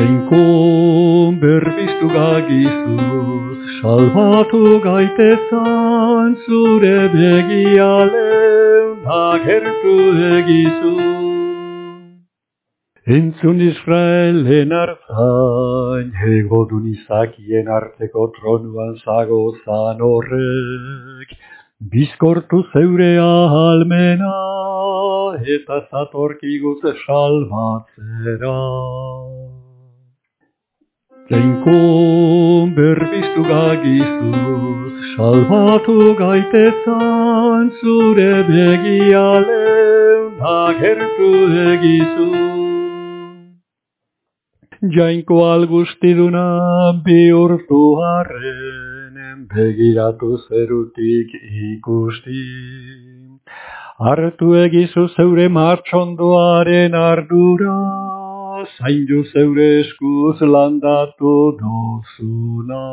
Jainkun berbiztu gagizuz, salbatu gaitezan zure begialeun agertu egizu. Entzun Israelen arzain, egodun izakien arteko tronuan zagozan horrek, bizkortu zeure ahalmena eta zatorkiguz salbatzera. Jainkun berbiztu gagizuz, salbatu gaitezan zure begialeun agertu egizu. Jainko algustiduna bihurtu harren, begiratu zerutik ikusti. Artu egizu zeure martxondoaren ardura, zaindu zeure eskuz landatu dozuna.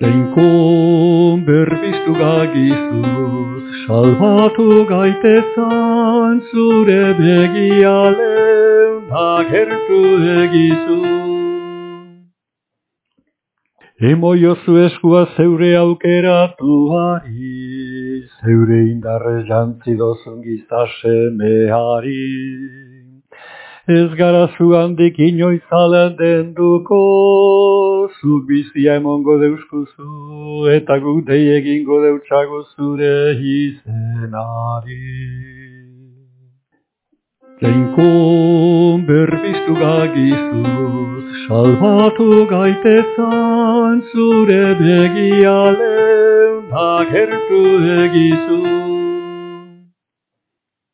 Jainkun berbiztu gagizuz, salbatu gaitezan zure begialeun agertu egizu. Emoiozu eskua zeure aukeratuari, zeure indarre jantzi dozun gizase mehari. Ez gara zu handik inoiz alen den duko, zuk bizia emongo deuskuzu, eta guk dei egingo deutsago zure izenari. Jainkun berbiztu gagizuz, salbatu gaitezan zure begialeun agertu egizu.